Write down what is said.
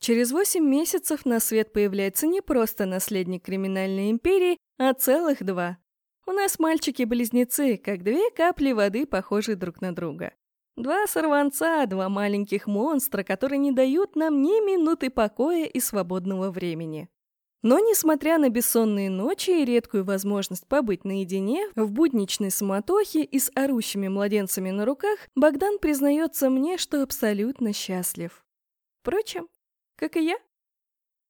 Через восемь месяцев на свет появляется не просто наследник криминальной империи, а целых два. У нас мальчики-близнецы, как две капли воды, похожи друг на друга. Два сорванца, два маленьких монстра, которые не дают нам ни минуты покоя и свободного времени. Но, несмотря на бессонные ночи и редкую возможность побыть наедине, в будничной суматохе и с орущими младенцами на руках, Богдан признается мне, что абсолютно счастлив. Впрочем, как и я.